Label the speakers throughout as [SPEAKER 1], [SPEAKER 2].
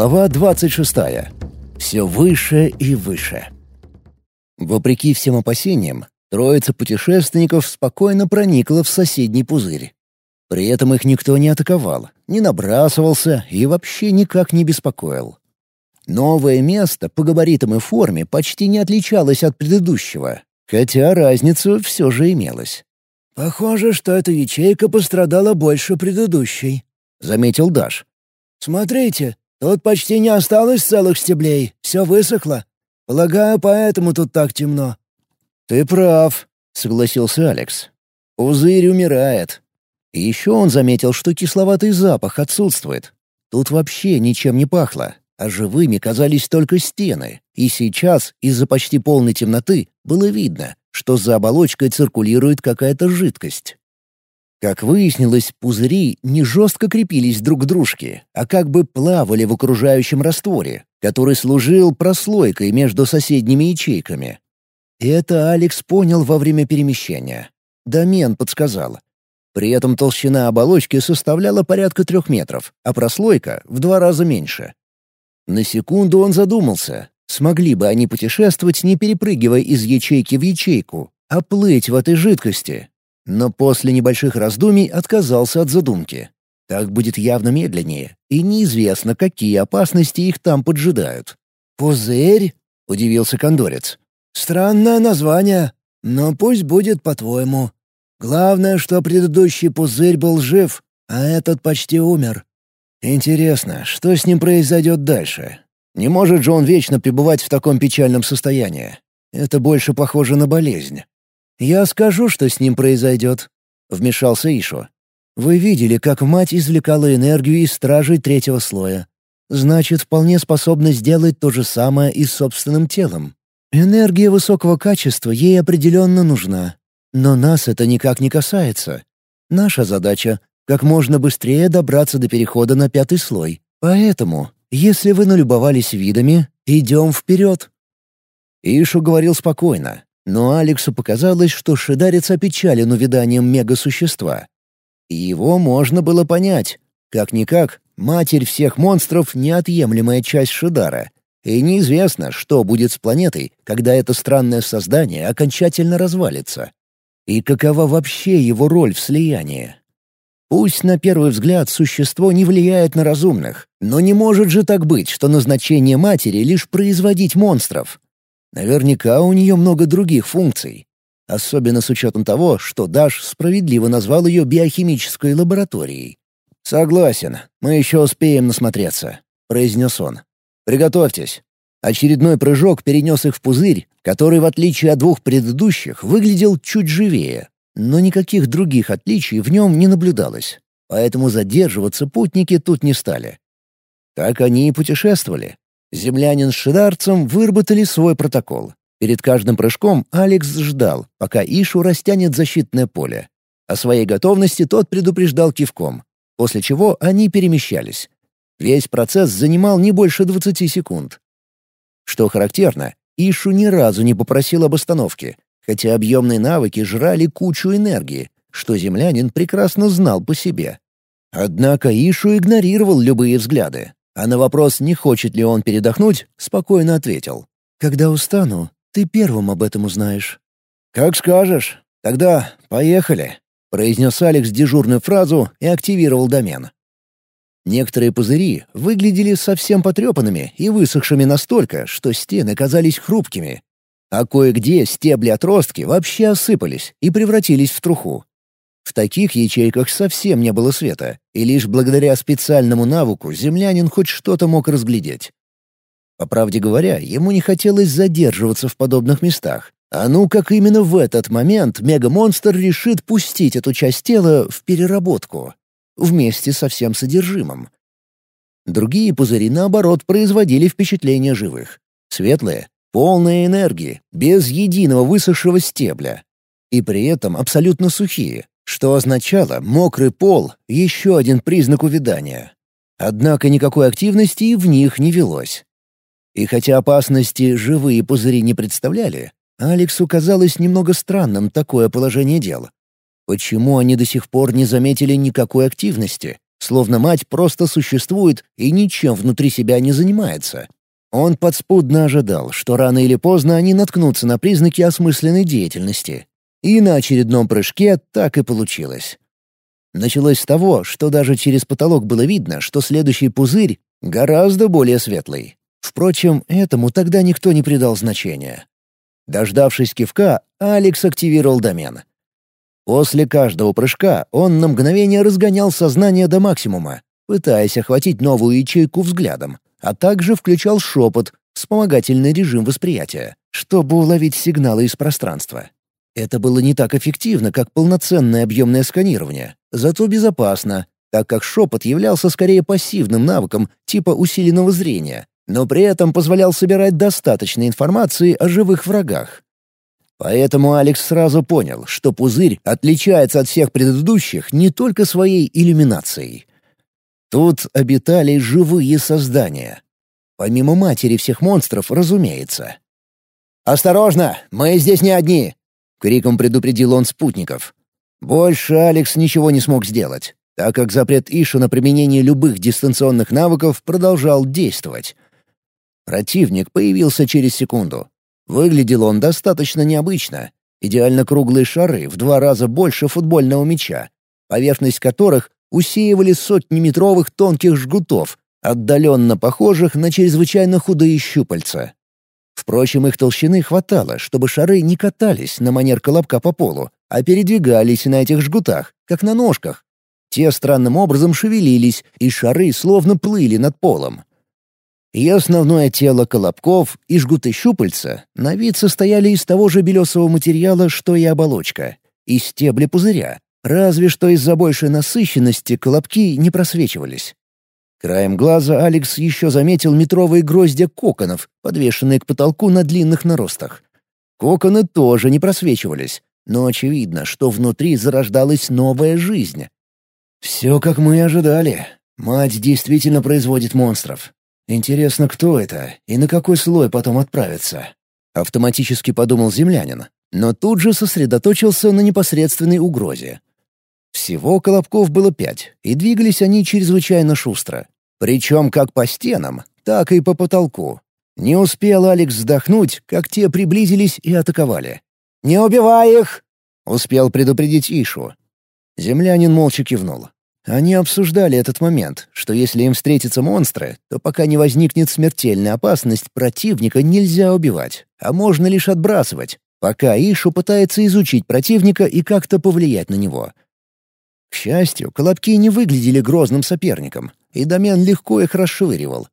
[SPEAKER 1] Глава 26. Все выше и выше. Вопреки всем опасениям, троица путешественников спокойно проникла в соседний пузырь. При этом их никто не атаковал, не набрасывался и вообще никак не беспокоил. Новое место по габаритам и форме почти не отличалось от предыдущего, хотя разница все же имелась.
[SPEAKER 2] «Похоже, что эта ячейка пострадала больше предыдущей», — заметил Даш. «Смотрите, тут почти не осталось целых стеблей, все высохло. Полагаю, поэтому тут так темно».
[SPEAKER 1] «Ты прав», — согласился Алекс. «Пузырь умирает». Еще он заметил, что кисловатый запах отсутствует. Тут вообще ничем не пахло, а живыми казались только стены, и сейчас, из-за почти полной темноты, было видно, что за оболочкой циркулирует какая-то жидкость. Как выяснилось, пузыри не жестко крепились друг к дружке, а как бы плавали в окружающем растворе, который служил прослойкой между соседними ячейками. Это Алекс понял во время перемещения. Домен подсказал. При этом толщина оболочки составляла порядка трех метров, а прослойка — в два раза меньше. На секунду он задумался, смогли бы они путешествовать, не перепрыгивая из ячейки в ячейку, а плыть в этой жидкости, но после небольших раздумий отказался от задумки. Так будет явно медленнее, и неизвестно, какие опасности их там поджидают.
[SPEAKER 2] «Пузырь?» — удивился кондорец. «Странное название, но пусть будет по-твоему. Главное, что предыдущий пузырь был жив, а этот почти умер.
[SPEAKER 1] Интересно, что с ним произойдет дальше? Не может же он вечно пребывать в таком печальном состоянии. Это больше похоже на болезнь. «Я скажу, что с ним произойдет», — вмешался Ишу. «Вы видели, как мать извлекала энергию из стражей третьего слоя. Значит, вполне способна сделать то же самое и с собственным телом. Энергия высокого качества ей определенно нужна. Но нас это никак не касается. Наша задача — как можно быстрее добраться до перехода на пятый слой. Поэтому, если вы налюбовались видами, идем вперед». Ишу говорил спокойно, но Алексу показалось, что шидарец опечален увиданием мегасущества. И его можно было понять. Как-никак, матерь всех монстров — неотъемлемая часть Шидара. И неизвестно, что будет с планетой, когда это странное создание окончательно развалится. И какова вообще его роль в слиянии? Пусть на первый взгляд существо не влияет на разумных, но не может же так быть, что назначение матери — лишь производить монстров. Наверняка у нее много других функций. Особенно с учетом того, что Даш справедливо назвал ее биохимической лабораторией. «Согласен, мы еще успеем насмотреться», — произнес он. «Приготовьтесь». Очередной прыжок перенес их в пузырь, который, в отличие от двух предыдущих, выглядел чуть живее. Но никаких других отличий в нем не наблюдалось, поэтому задерживаться путники тут не стали. Так они и путешествовали, Землянин с шидарцем выработали свой протокол. Перед каждым прыжком Алекс ждал, пока Ишу растянет защитное поле. О своей готовности тот предупреждал кивком, после чего они перемещались. Весь процесс занимал не больше 20 секунд. Что характерно, Ишу ни разу не попросил об остановке, хотя объемные навыки жрали кучу энергии, что землянин прекрасно знал по себе. Однако Ишу игнорировал любые взгляды, а на вопрос, не хочет ли он передохнуть, спокойно ответил. «Когда устану, ты первым об этом узнаешь». «Как скажешь. Тогда поехали», — произнес Алекс дежурную фразу и активировал домен. Некоторые пузыри выглядели совсем потрепанными и высохшими настолько, что стены казались хрупкими. А кое-где стебли-отростки вообще осыпались и превратились в труху. В таких ячейках совсем не было света, и лишь благодаря специальному навыку землянин хоть что-то мог разглядеть. По правде говоря, ему не хотелось задерживаться в подобных местах. А ну как именно в этот момент мегамонстр решит пустить эту часть тела в переработку. Вместе со всем содержимым. Другие пузыри, наоборот, производили впечатление живых. Светлые, полные энергии, без единого высохшего стебля. И при этом абсолютно сухие, что означало мокрый пол — еще один признак увядания. Однако никакой активности в них не велось. И хотя опасности живые пузыри не представляли, Алексу казалось немного странным такое положение дел. Почему они до сих пор не заметили никакой активности, словно мать просто существует и ничем внутри себя не занимается. Он подспудно ожидал, что рано или поздно они наткнутся на признаки осмысленной деятельности. И на очередном прыжке так и получилось. Началось с того, что даже через потолок было видно, что следующий пузырь гораздо более светлый. Впрочем, этому тогда никто не придал значения. Дождавшись кивка, Алекс активировал домен. После каждого прыжка он на мгновение разгонял сознание до максимума, пытаясь охватить новую ячейку взглядом а также включал шепот, вспомогательный режим восприятия, чтобы уловить сигналы из пространства. Это было не так эффективно, как полноценное объемное сканирование, зато безопасно, так как шепот являлся скорее пассивным навыком типа усиленного зрения, но при этом позволял собирать достаточно информации о живых врагах. Поэтому Алекс сразу понял, что пузырь отличается от всех предыдущих не только своей иллюминацией. Тут обитали живые создания. Помимо матери всех монстров, разумеется. «Осторожно! Мы здесь не одни!» — криком предупредил он спутников. Больше Алекс ничего не смог сделать, так как запрет Ишу на применение любых дистанционных навыков продолжал действовать. Противник появился через секунду. Выглядел он достаточно необычно. Идеально круглые шары в два раза больше футбольного мяча, поверхность которых усеивали сотни метровых тонких жгутов, отдаленно похожих на чрезвычайно худые щупальца. Впрочем, их толщины хватало, чтобы шары не катались на манер колобка по полу, а передвигались на этих жгутах, как на ножках. Те странным образом шевелились, и шары словно плыли над полом. И основное тело колобков и жгуты щупальца на вид состояли из того же белесого материала, что и оболочка, и стебли пузыря, Разве что из-за большей насыщенности колобки не просвечивались. Краем глаза Алекс еще заметил метровые гроздья коконов, подвешенные к потолку на длинных наростах. Коконы тоже не просвечивались, но очевидно, что внутри зарождалась новая жизнь. «Все, как мы и ожидали. Мать действительно производит монстров. Интересно, кто это и на какой слой потом отправится?» Автоматически подумал землянин, но тут же сосредоточился на непосредственной угрозе. Всего колобков было пять, и двигались они чрезвычайно шустро. Причем как по стенам, так и по потолку. Не успел Алекс вздохнуть, как те приблизились и атаковали. «Не убивай их!» — успел предупредить Ишу. Землянин молча кивнул. Они обсуждали этот момент, что если им встретятся монстры, то пока не возникнет смертельная опасность, противника нельзя убивать, а можно лишь отбрасывать, пока Ишу пытается изучить противника и как-то повлиять на него — к счастью, колобки не выглядели грозным соперником, и домен легко их расшвыривал.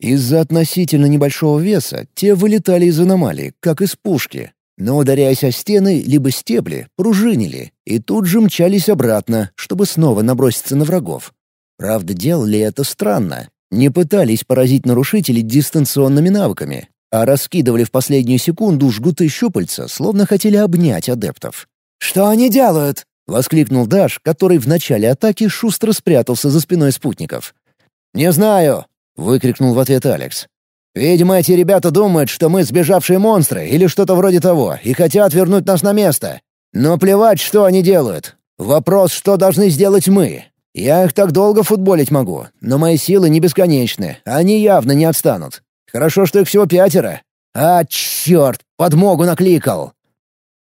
[SPEAKER 1] Из-за относительно небольшого веса те вылетали из аномалии, как из пушки, но, ударяясь о стены либо стебли, пружинили и тут же мчались обратно, чтобы снова наброситься на врагов. Правда, делали это странно. Не пытались поразить нарушителей дистанционными навыками, а раскидывали в последнюю секунду жгуты щупальца, словно хотели обнять адептов. «Что они делают?» — воскликнул Даш, который в начале атаки шустро спрятался за спиной спутников. «Не знаю!» — выкрикнул в ответ Алекс. «Видимо, эти ребята думают, что мы сбежавшие монстры или что-то вроде того, и хотят вернуть нас на место. Но плевать, что они делают. Вопрос, что должны сделать мы. Я их так долго футболить могу, но мои силы не бесконечны, они явно не отстанут. Хорошо, что их всего пятеро. А, черт, подмогу накликал!»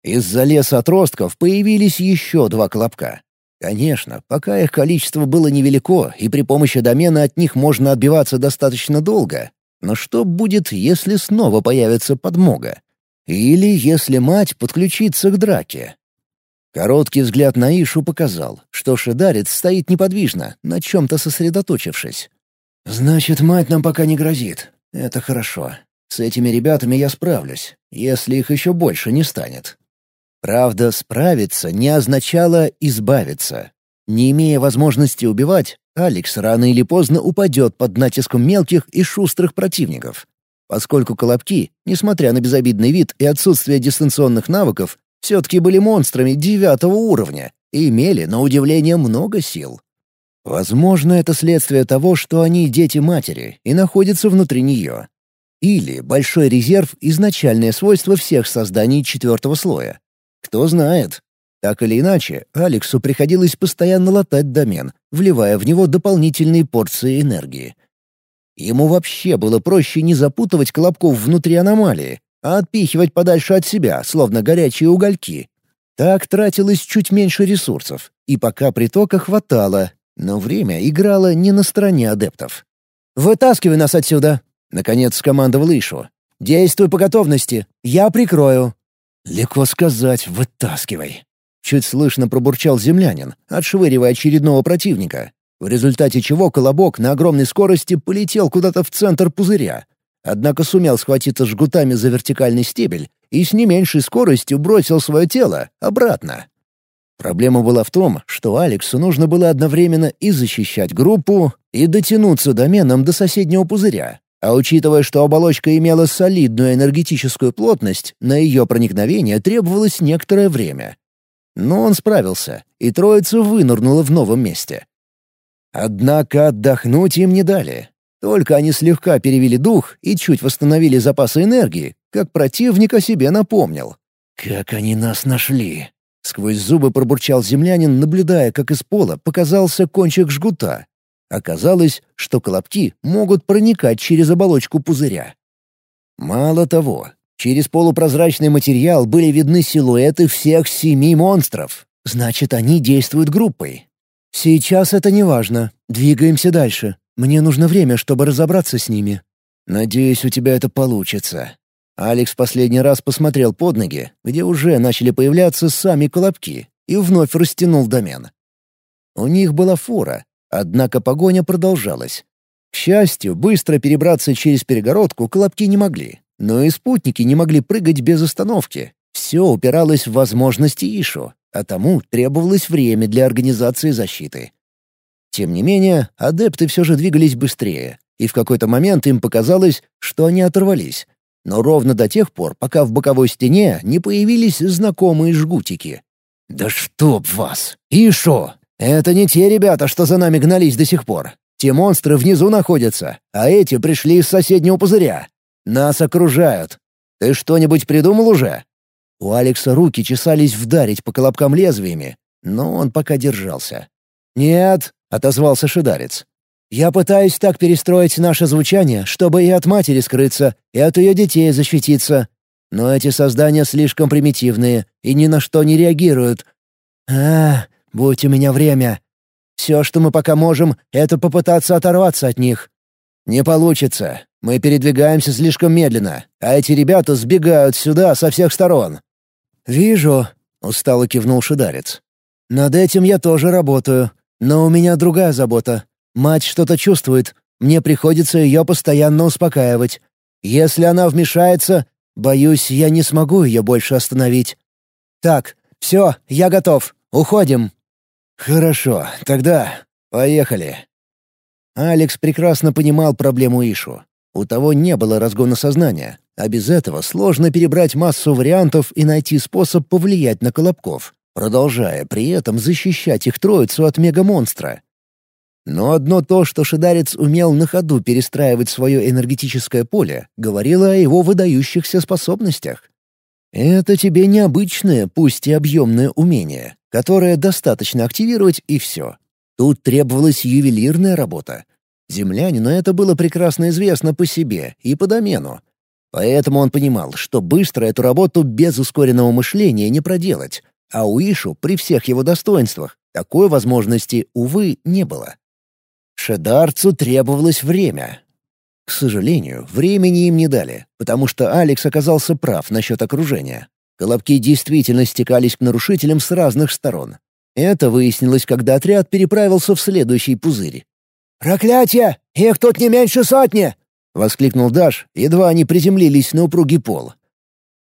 [SPEAKER 1] Из-за леса отростков появились еще два колобка. Конечно, пока их количество было невелико, и при помощи домена от них можно отбиваться достаточно долго. Но что будет, если снова появится подмога? Или если мать подключится к драке? Короткий взгляд на Ишу показал, что шедарец стоит неподвижно, на чем-то сосредоточившись. «Значит, мать нам пока не грозит. Это хорошо. С этими ребятами я справлюсь, если их еще больше не станет». Правда, справиться не означало избавиться. Не имея возможности убивать, Алекс рано или поздно упадет под натиском мелких и шустрых противников. Поскольку колобки, несмотря на безобидный вид и отсутствие дистанционных навыков, все-таки были монстрами девятого уровня и имели, на удивление, много сил. Возможно, это следствие того, что они дети матери и находятся внутри нее. Или большой резерв — изначальное свойство всех созданий четвертого слоя. Кто знает. Так или иначе, Алексу приходилось постоянно латать домен, вливая в него дополнительные порции энергии. Ему вообще было проще не запутывать Колобков внутри аномалии, а отпихивать подальше от себя, словно горячие угольки. Так тратилось чуть меньше ресурсов, и пока притока хватало, но время играло не на стороне адептов. «Вытаскивай нас отсюда!» — наконец скомандовал Ишу. «Действуй по готовности, я прикрою». «Легко сказать, вытаскивай». Чуть слышно пробурчал землянин, отшвыривая очередного противника, в результате чего колобок на огромной скорости полетел куда-то в центр пузыря. Однако сумел схватиться жгутами за вертикальный стебель и с не меньшей скоростью бросил свое тело обратно. Проблема была в том, что Алексу нужно было одновременно и защищать группу, и дотянуться доменом до соседнего пузыря. А учитывая, что оболочка имела солидную энергетическую плотность, на ее проникновение требовалось некоторое время. Но он справился, и троица вынырнула в новом месте. Однако отдохнуть им не дали. Только они слегка перевели дух и чуть восстановили запасы энергии, как противник о себе напомнил. «Как они нас нашли!» Сквозь зубы пробурчал землянин, наблюдая, как из пола показался кончик жгута. Оказалось, что колобки могут проникать через оболочку пузыря. Мало того, через полупрозрачный материал были видны силуэты всех семи монстров. Значит, они действуют группой. «Сейчас это не важно. Двигаемся дальше. Мне нужно время, чтобы разобраться с ними». «Надеюсь, у тебя это получится». Алекс последний раз посмотрел под ноги, где уже начали появляться сами колобки, и вновь растянул домен. У них была фора, однако погоня продолжалась. К счастью, быстро перебраться через перегородку колобки не могли, но и спутники не могли прыгать без остановки. Все упиралось в возможности Ишу а тому требовалось время для организации защиты. Тем не менее, адепты все же двигались быстрее, и в какой-то момент им показалось, что они оторвались. Но ровно до тех пор, пока в боковой стене не появились знакомые жгутики. «Да чтоб вас! Ишо! Это не те ребята, что за нами гнались до сих пор. Те монстры внизу находятся, а эти пришли из соседнего пузыря. Нас окружают. Ты что-нибудь придумал уже?» У Алекса руки чесались вдарить по колобкам лезвиями, но он пока держался. «Нет», — отозвался Шидарец. «Я пытаюсь так перестроить наше звучание, чтобы и от матери скрыться, и от ее детей защититься. Но эти создания слишком примитивные и ни на что не реагируют. А, будь у меня время. Все, что мы пока можем, это попытаться оторваться от них. Не получится. Мы передвигаемся слишком медленно, а эти ребята сбегают сюда со всех сторон. «Вижу», — устало кивнул Шидарец. «Над этим я тоже работаю, но у меня другая забота. Мать что-то чувствует, мне приходится ее постоянно успокаивать. Если она вмешается, боюсь, я не смогу ее больше остановить. Так, все, я готов, уходим». «Хорошо, тогда поехали». Алекс прекрасно понимал проблему Ишу. У того не было разгона сознания, а без этого сложно перебрать массу вариантов и найти способ повлиять на Колобков, продолжая при этом защищать их троицу от мегамонстра. Но одно то, что Шидарец умел на ходу перестраивать свое энергетическое поле, говорило о его выдающихся способностях. Это тебе необычное, пусть и объемное умение, которое достаточно активировать и все. Тут требовалась ювелирная работа. Землянину это было прекрасно известно по себе и по домену, Поэтому он понимал, что быстро эту работу без ускоренного мышления не проделать, а у Ишу при всех его достоинствах такой возможности, увы, не было. Шедарцу требовалось время. К сожалению, времени им не дали, потому что Алекс оказался прав насчет окружения. Колобки действительно стекались к нарушителям с разных сторон. Это выяснилось, когда отряд переправился в следующий пузырь. «Проклятие! Их тут не меньше сотни!» — воскликнул Даш, едва они приземлились на упругий пол.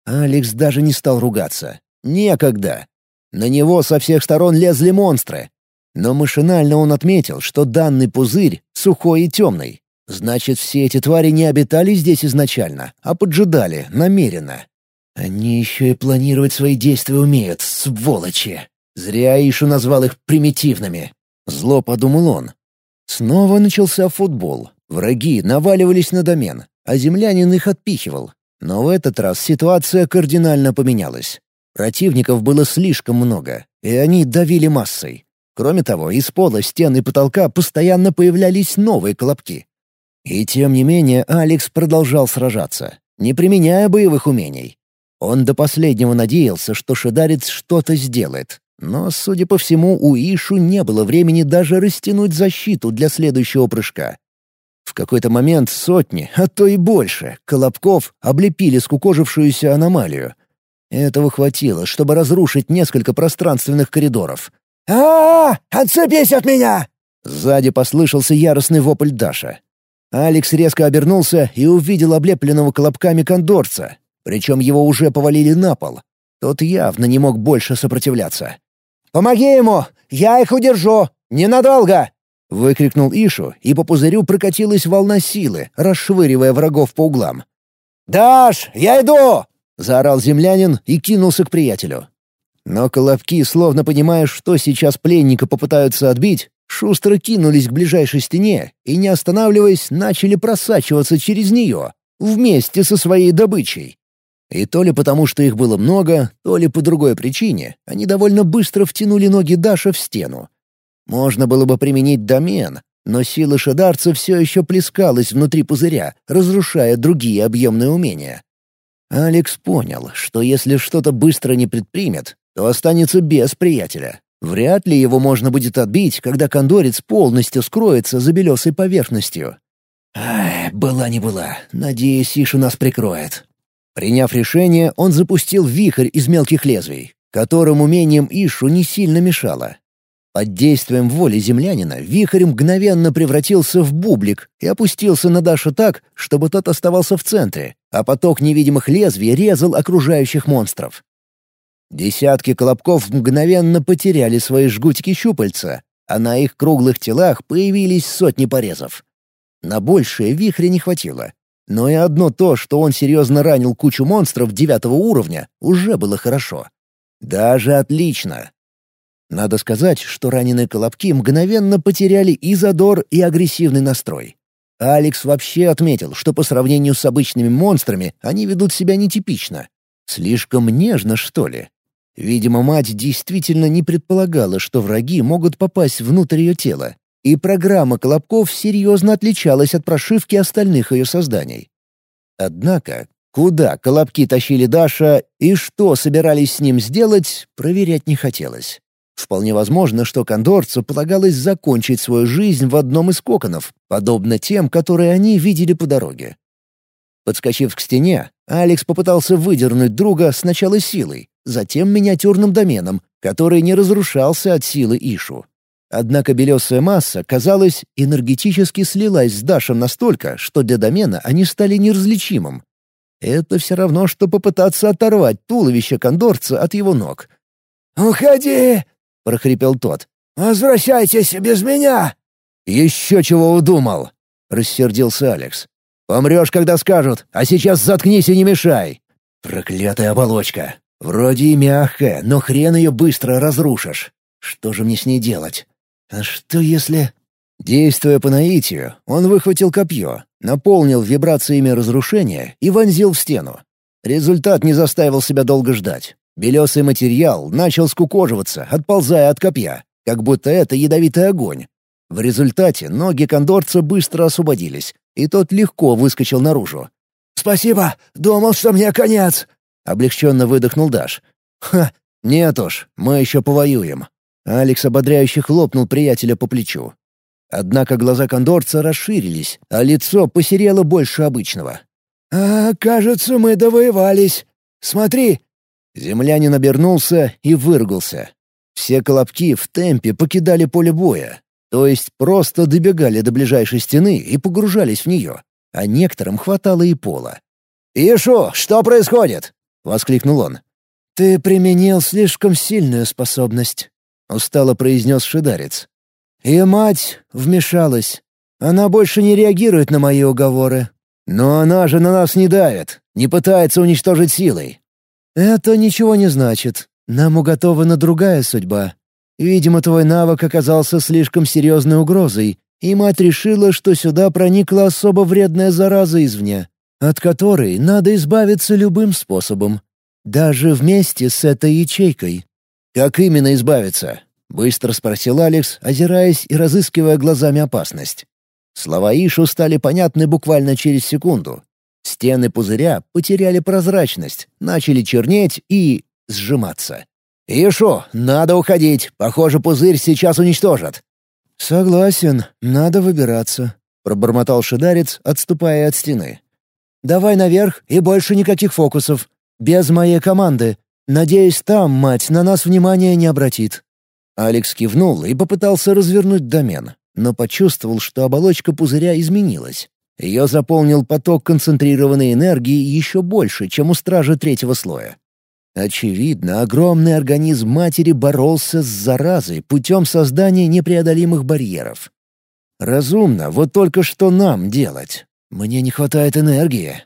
[SPEAKER 1] Алекс даже не стал ругаться. Некогда. На него со всех сторон лезли монстры. Но машинально он отметил, что данный пузырь сухой и темный. Значит, все эти твари не обитали здесь изначально, а поджидали, намеренно. Они еще и планировать свои действия умеют, сволочи. Зря Ишу назвал их примитивными. Зло подумал он. Снова начался футбол. Враги наваливались на домен, а землянин их отпихивал. Но в этот раз ситуация кардинально поменялась. Противников было слишком много, и они давили массой. Кроме того, из пола, стен и потолка постоянно появлялись новые колобки. И тем не менее Алекс продолжал сражаться, не применяя боевых умений. Он до последнего надеялся, что Шидарец что-то сделает, но, судя по всему, у Ишу не было времени даже растянуть защиту для следующего прыжка. В какой-то момент сотни, а то и больше, колобков облепили скукожившуюся аномалию. Этого хватило, чтобы разрушить несколько пространственных коридоров.
[SPEAKER 2] а, -а, -а Отцепись от меня!»
[SPEAKER 1] Сзади послышался яростный вопль Даша. Алекс резко обернулся и увидел облепленного колобками кондорца. Причем его уже повалили на пол. Тот явно не мог больше сопротивляться.
[SPEAKER 2] «Помоги ему! Я их удержу! Ненадолго!»
[SPEAKER 1] — выкрикнул Ишу, и по пузырю прокатилась волна силы, расшвыривая врагов по углам.
[SPEAKER 2] «Даш, я иду!»
[SPEAKER 1] — заорал землянин и кинулся к приятелю. Но колобки, словно понимая, что сейчас пленника попытаются отбить, шустро кинулись к ближайшей стене и, не останавливаясь, начали просачиваться через нее, вместе со своей добычей. И то ли потому, что их было много, то ли по другой причине, они довольно быстро втянули ноги Даша в стену. Можно было бы применить домен, но сила шадарца все еще плескалась внутри пузыря, разрушая другие объемные умения. Алекс понял, что если что-то быстро не предпримет, то останется без приятеля. Вряд ли его можно будет отбить, когда кондорец полностью скроется за белесой поверхностью. Ай, была не была. Надеюсь, Ишу нас прикроет. Приняв решение, он запустил вихрь из мелких лезвий, которым умением Ишу не сильно мешало. Под действием воли землянина вихрь мгновенно превратился в бублик и опустился на Дашу так, чтобы тот оставался в центре, а поток невидимых лезвий резал окружающих монстров. Десятки колобков мгновенно потеряли свои жгутики-щупальца, а на их круглых телах появились сотни порезов. На большее вихря не хватило, но и одно то, что он серьезно ранил кучу монстров девятого уровня, уже было хорошо. Даже отлично. Надо сказать, что раненые колобки мгновенно потеряли и задор, и агрессивный настрой. Алекс вообще отметил, что по сравнению с обычными монстрами они ведут себя нетипично. Слишком нежно, что ли? Видимо, мать действительно не предполагала, что враги могут попасть внутрь ее тела, и программа Колобков серьезно отличалась от прошивки остальных ее созданий. Однако, куда Колобки тащили Даша и что собирались с ним сделать, проверять не хотелось. Вполне возможно, что кондорцу полагалось закончить свою жизнь в одном из коконов, подобно тем, которые они видели по дороге. Подскочив к стене, Алекс попытался выдернуть друга сначала силой, затем миниатюрным доменом, который не разрушался от силы Ишу. Однако белесая масса, казалось, энергетически слилась с Дашем настолько, что для домена они стали неразличимым. Это все равно, что попытаться оторвать туловище кондорца от его ног.
[SPEAKER 2] «Уходи!» — прохрипел тот. «Возвращайтесь без меня!»
[SPEAKER 1] «Еще чего удумал!» — рассердился Алекс. «Помрешь, когда скажут, а сейчас заткнись и не мешай!» «Проклятая оболочка! Вроде и мягкая, но хрен ее быстро разрушишь. Что же мне с ней делать? А что если... Действуя по наитию, он выхватил копье, наполнил вибрациями разрушения и вонзил в стену. Результат не заставил себя долго ждать. Белесый материал начал скукоживаться, отползая от копья, как будто это ядовитый огонь. В результате ноги кондорца быстро освободились, и тот легко выскочил наружу.
[SPEAKER 2] «Спасибо! Думал, что мне конец!»
[SPEAKER 1] — облегченно выдохнул Даш. «Ха! Нет уж, мы еще повоюем. Алекс ободряюще хлопнул приятеля по плечу. Однако глаза кондорца расширились, а лицо посерело больше обычного.
[SPEAKER 2] «А, кажется, мы довоевались. Смотри!»
[SPEAKER 1] Землянин обернулся и выругался. Все колобки в темпе покидали поле боя, то есть просто добегали до ближайшей стены и погружались в нее, а некоторым хватало и пола.
[SPEAKER 2] «Ишу, что происходит?»
[SPEAKER 1] — воскликнул он.
[SPEAKER 2] «Ты применил слишком сильную способность»,
[SPEAKER 1] устало произнес Шидарец.
[SPEAKER 2] «И мать вмешалась. Она больше не реагирует на мои уговоры».
[SPEAKER 1] «Но она же на нас не давит, не пытается уничтожить силой».
[SPEAKER 2] «Это ничего не значит. Нам уготована другая судьба. Видимо, твой навык оказался слишком серьезной угрозой, и мать решила, что сюда проникла особо вредная зараза извне, от которой надо избавиться любым способом, даже вместе с этой ячейкой.
[SPEAKER 1] Как именно избавиться?» — быстро спросил Алекс, озираясь и разыскивая глазами опасность. Слова Ишу стали понятны буквально через секунду. Стены пузыря потеряли прозрачность, начали чернеть и... сжиматься. «Ишу, надо уходить. Похоже, пузырь сейчас уничтожат».
[SPEAKER 2] «Согласен, надо выбираться», — пробормотал шидарец, отступая от стены. «Давай наверх и больше никаких фокусов. Без моей команды. Надеюсь, там мать на нас внимания не обратит».
[SPEAKER 1] Алекс кивнул и попытался развернуть домен, но почувствовал, что оболочка пузыря изменилась. Ее заполнил поток концентрированной энергии еще больше, чем у стража третьего слоя. Очевидно, огромный организм матери боролся с заразой путем создания непреодолимых барьеров. Разумно, вот только что нам делать? Мне не хватает энергии.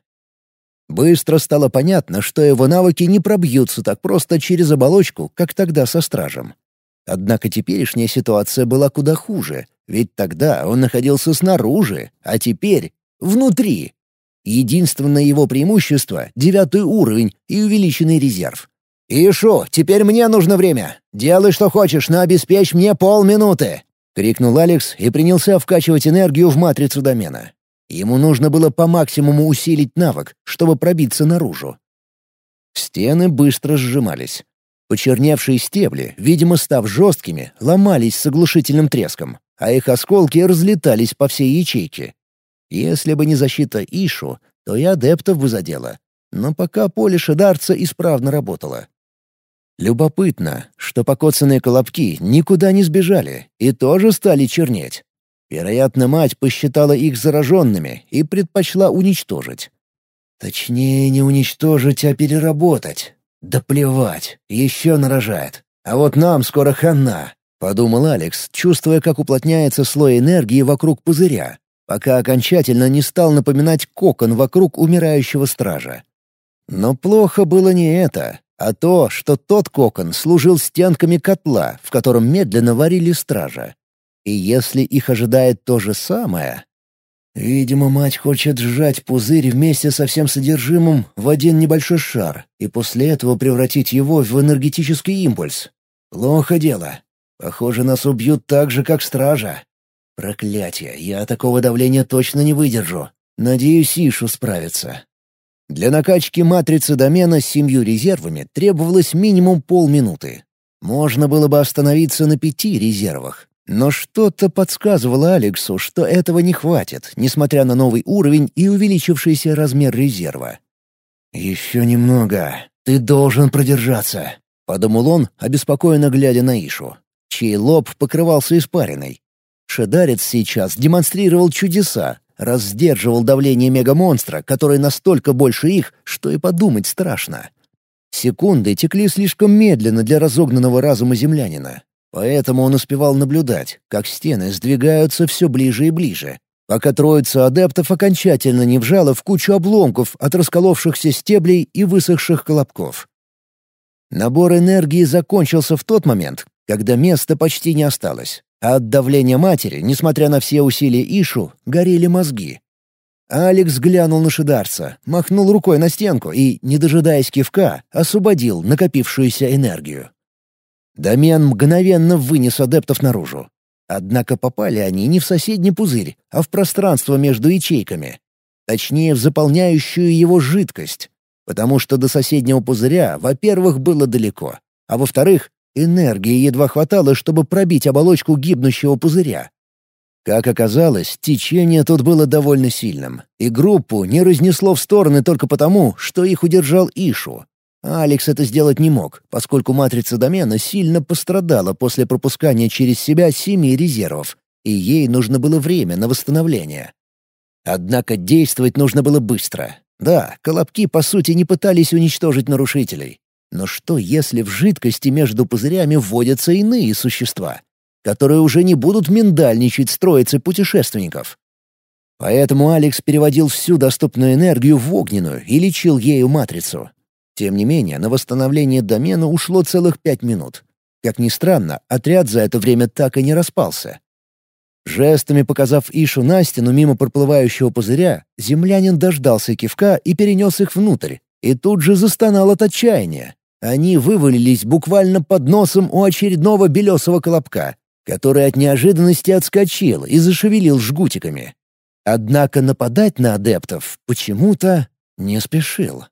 [SPEAKER 1] Быстро стало понятно, что его навыки не пробьются так просто через оболочку, как тогда со стражем. Однако теперешняя ситуация была куда хуже, ведь тогда он находился снаружи, а теперь — внутри. Единственное его преимущество — девятый уровень и увеличенный резерв. «Ишу, теперь мне нужно время. Делай, что хочешь, но обеспечь мне полминуты!» — крикнул Алекс и принялся вкачивать энергию в матрицу домена. Ему нужно было по максимуму усилить навык, чтобы пробиться наружу. Стены быстро сжимались. Почерневшие стебли, видимо, став жесткими, ломались с оглушительным треском, а их осколки разлетались по всей ячейке. Если бы не защита Ишу, то и адептов бы задело. Но пока поле шедарца исправно работало. Любопытно, что покоцанные колобки никуда не сбежали и тоже стали чернеть. Вероятно, мать посчитала их зараженными и предпочла уничтожить. Точнее, не уничтожить, а переработать. Да плевать, еще нарожает. А вот нам скоро хана, — подумал Алекс, чувствуя, как уплотняется слой энергии вокруг пузыря, пока окончательно не стал напоминать кокон вокруг умирающего стража. Но плохо было не это, а то, что тот кокон служил стенками котла, в котором медленно варили стража. И если их ожидает то же самое... Видимо, мать хочет сжать пузырь вместе со всем содержимым в один небольшой шар и после этого превратить его в энергетический импульс. Плохо дело. Похоже, нас убьют так же, как стража. Проклятие, я такого давления точно не выдержу. Надеюсь, Ишу справится. Для накачки матрицы домена с семью резервами требовалось минимум полминуты. Можно было бы остановиться на пяти резервах, но что-то подсказывало Алексу, что этого не хватит, несмотря на новый уровень и увеличившийся размер резерва. «Еще немного. Ты должен продержаться», — подумал он, обеспокоенно глядя на Ишу, чей лоб покрывался испариной. Шедарец сейчас демонстрировал чудеса, раз сдерживал давление мегамонстра, который настолько больше их, что и подумать страшно. Секунды текли слишком медленно для разогнанного разума землянина, Поэтому он успевал наблюдать, как стены сдвигаются все ближе и ближе, пока троица адептов окончательно не вжала в кучу обломков от расколовшихся стеблей и высохших колобков. Набор энергии закончился в тот момент, когда места почти не осталось, а от давления матери, несмотря на все усилия Ишу, горели мозги. Алекс глянул на Шидарца, махнул рукой на стенку и, не дожидаясь кивка, освободил накопившуюся энергию. Домен мгновенно вынес адептов наружу. Однако попали они не в соседний пузырь, а в пространство между ячейками. Точнее, в заполняющую его жидкость. Потому что до соседнего пузыря, во-первых, было далеко, а во-вторых, энергии едва хватало, чтобы пробить оболочку гибнущего пузыря. Как оказалось, течение тут было довольно сильным, и группу не разнесло в стороны только потому, что их удержал Ишу, Алекс это сделать не мог, поскольку матрица домена сильно пострадала после пропускания через себя семи резервов, и ей нужно было время на восстановление. Однако действовать нужно было быстро. Да, колобки по сути не пытались уничтожить нарушителей. Но что если в жидкости между пузырями вводятся иные существа, которые уже не будут миндальничать с троицей путешественников? Поэтому Алекс переводил всю доступную энергию в огненную и лечил ею матрицу, тем не менее, на восстановление домена ушло целых пять минут. Как ни странно, отряд за это время так и не распался. Жестами показав Ишу на стену мимо проплывающего пузыря, землянин дождался кивка и перенес их внутрь, и тут же застонал от отчаяния. Они вывалились буквально под носом у очередного белесого колобка, который от неожиданности отскочил и зашевелил жгутиками. Однако нападать на адептов почему-то не спешил.